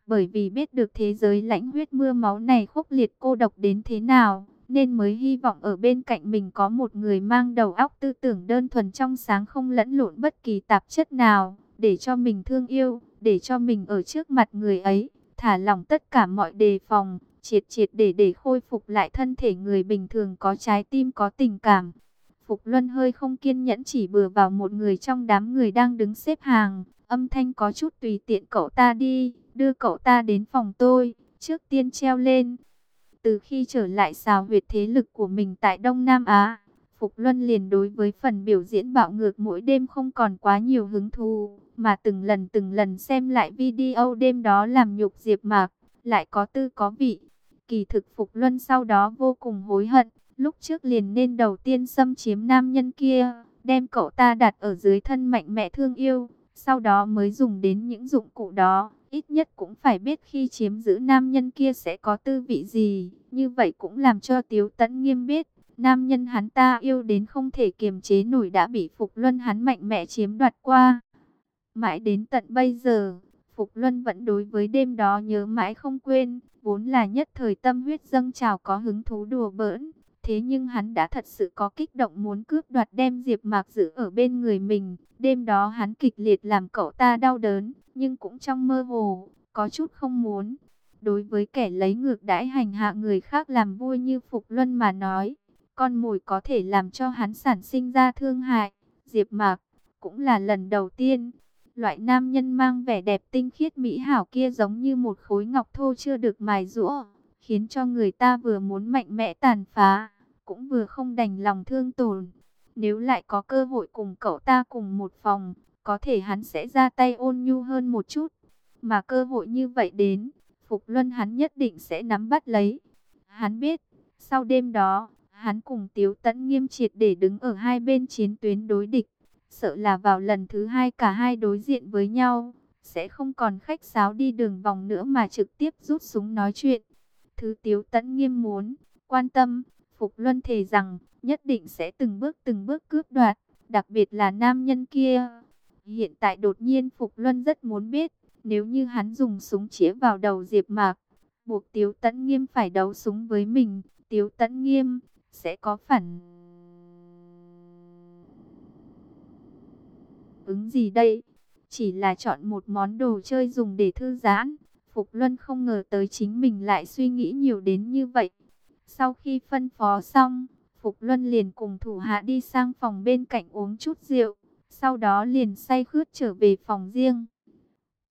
Bởi vì biết được thế giới lãnh huyết mưa máu này khốc liệt cô độc đến thế nào, nên mới hy vọng ở bên cạnh mình có một người mang đầu óc tư tưởng đơn thuần trong sáng không lẫn lộn bất kỳ tạp chất nào, để cho mình thương yêu, để cho mình ở trước mặt người ấy, thả lỏng tất cả mọi đề phòng, triệt triệt để để khôi phục lại thân thể người bình thường có trái tim có tình cảm. Phục Luân hơi không kiên nhẫn chỉ bừa vào một người trong đám người đang đứng xếp hàng, âm thanh có chút tùy tiện cậu ta đi, đưa cậu ta đến phòng tôi, trước tiên treo lên. Từ khi trở lại xào huyệt thế lực của mình tại Đông Nam Á, Phục Luân liền đối với phần biểu diễn bạo ngược mỗi đêm không còn quá nhiều hứng thú, mà từng lần từng lần xem lại video đêm đó làm nhục Diệp Mạc, lại có tư có vị. Kỳ thực Phục Luân sau đó vô cùng hối hận, lúc trước liền nên đầu tiên xâm chiếm nam nhân kia, đem cậu ta đặt ở dưới thân mạnh mẽ thương yêu, sau đó mới dùng đến những dụng cụ đó, ít nhất cũng phải biết khi chiếm giữ nam nhân kia sẽ có tư vị gì, như vậy cũng làm cho Tiếu Tấn Nghiêm biết, nam nhân hắn ta yêu đến không thể kiềm chế nổi đã bị Phục Luân hắn mạnh mẽ chiếm đoạt qua. Mãi đến tận bây giờ, Phục Luân vẫn đối với đêm đó nhớ mãi không quên, vốn là nhất thời tâm huyết dâng trào có hứng thú đùa bỡn. Thế nhưng hắn đã thật sự có kích động muốn cướp đoạt đem Diệp Mạc giữ ở bên người mình. Đêm đó hắn kịch liệt làm cậu ta đau đớn, nhưng cũng trong mơ hồ, có chút không muốn. Đối với kẻ lấy ngược đãi hành hạ người khác làm vui như Phục Luân mà nói, con mồi có thể làm cho hắn sản sinh ra thương hại. Diệp Mạc cũng là lần đầu tiên Loại nam nhân mang vẻ đẹp tinh khiết mỹ hảo kia giống như một khối ngọc thô chưa được mài rũa, khiến cho người ta vừa muốn mạnh mẽ tàn phá, cũng vừa không đành lòng thương tổn. Nếu lại có cơ hội cùng cậu ta cùng một phòng, có thể hắn sẽ ra tay ôn nhu hơn một chút. Mà cơ hội như vậy đến, Phục Luân hắn nhất định sẽ nắm bắt lấy. Hắn biết, sau đêm đó, hắn cùng Tiếu Tấn nghiêm triệt để đứng ở hai bên chiến tuyến đối địch. Sợ là vào lần thứ hai cả hai đối diện với nhau, sẽ không còn khách sáo đi đường vòng nữa mà trực tiếp rút súng nói chuyện. Thứ Tiếu Tấn nghiêm muốn, quan tâm, Phục Luân thề rằng nhất định sẽ từng bước từng bước cướp đoạt, đặc biệt là nam nhân kia. Hiện tại đột nhiên Phục Luân rất muốn biết, nếu như hắn dùng súng chĩa vào đầu Diệp Mạc, buộc Tiếu Tấn Nghiêm phải đấu súng với mình, Tiếu Tấn Nghiêm sẽ có phản ứng gì đây? Chỉ là chọn một món đồ chơi dùng để thư giãn. Phục Luân không ngờ tới chính mình lại suy nghĩ nhiều đến như vậy. Sau khi phân phó xong, Phục Luân liền cùng thủ hạ đi sang phòng bên cạnh uống chút rượu, sau đó liền say khướt trở về phòng riêng.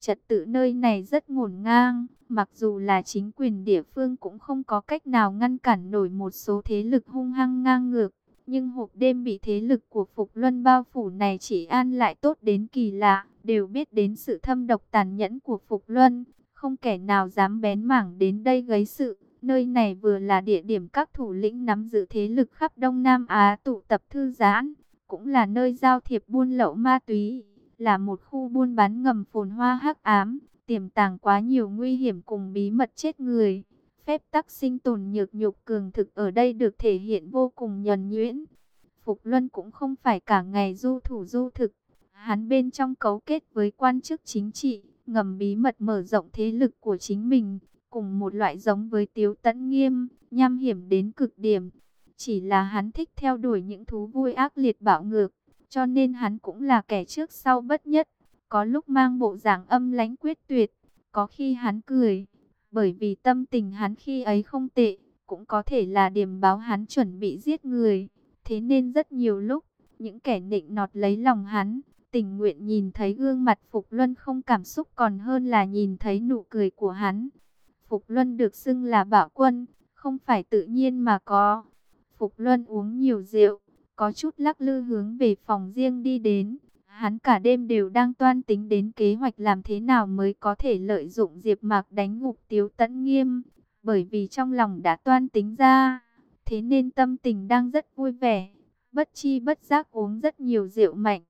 Trật tự nơi này rất ngổn ngang, mặc dù là chính quyền địa phương cũng không có cách nào ngăn cản nổi một số thế lực hung hăng ngang ngược. Nhưng hộp đêm bị thế lực của Phục Luân bao phủ này chỉ an lại tốt đến kỳ lạ, đều biết đến sự thâm độc tàn nhẫn của Phục Luân, không kẻ nào dám bén mảng đến đây gây sự. Nơi này vừa là địa điểm các thủ lĩnh nắm giữ thế lực khắp Đông Nam Á tụ tập thư giãn, cũng là nơi giao thiệp buôn lậu ma túy, là một khu buôn bán ngầm phồn hoa hắc ám, tiềm tàng quá nhiều nguy hiểm cùng bí mật chết người. Phép tắc sinh tồn nhược nhục cường thực ở đây được thể hiện vô cùng nhuần nhuyễn. Phục Luân cũng không phải cả ngày du thủ du thực, hắn bên trong cấu kết với quan chức chính trị, ngầm bí mật mở rộng thế lực của chính mình, cùng một loại giống với Tiếu Tấn Nghiêm, nham hiểm đến cực điểm. Chỉ là hắn thích theo đuổi những thú vui ác liệt bạo ngược, cho nên hắn cũng là kẻ trước sau bất nhất. Có lúc mang bộ dạng âm lãnh quyết tuyệt, có khi hắn cười, bởi vì tâm tình hắn khi ấy không tệ, cũng có thể là điểm báo hắn chuẩn bị giết người. Thế nên rất nhiều lúc, những kẻ nịnh nọt lấy lòng hắn, tình nguyện nhìn thấy gương mặt Phục Luân không cảm xúc còn hơn là nhìn thấy nụ cười của hắn. Phục Luân được xưng là bảo quân, không phải tự nhiên mà có. Phục Luân uống nhiều rượu, có chút lắc lư hướng về phòng riêng đi đến. Hắn cả đêm đều đang toan tính đến kế hoạch làm thế nào mới có thể lợi dụng Diệp Mạc đánh ngục Tiếu Tấn Nghiêm, bởi vì trong lòng đã toan tính ra, thế nên tâm tình đang rất vui vẻ, bất chi bất giác uống rất nhiều rượu mạnh.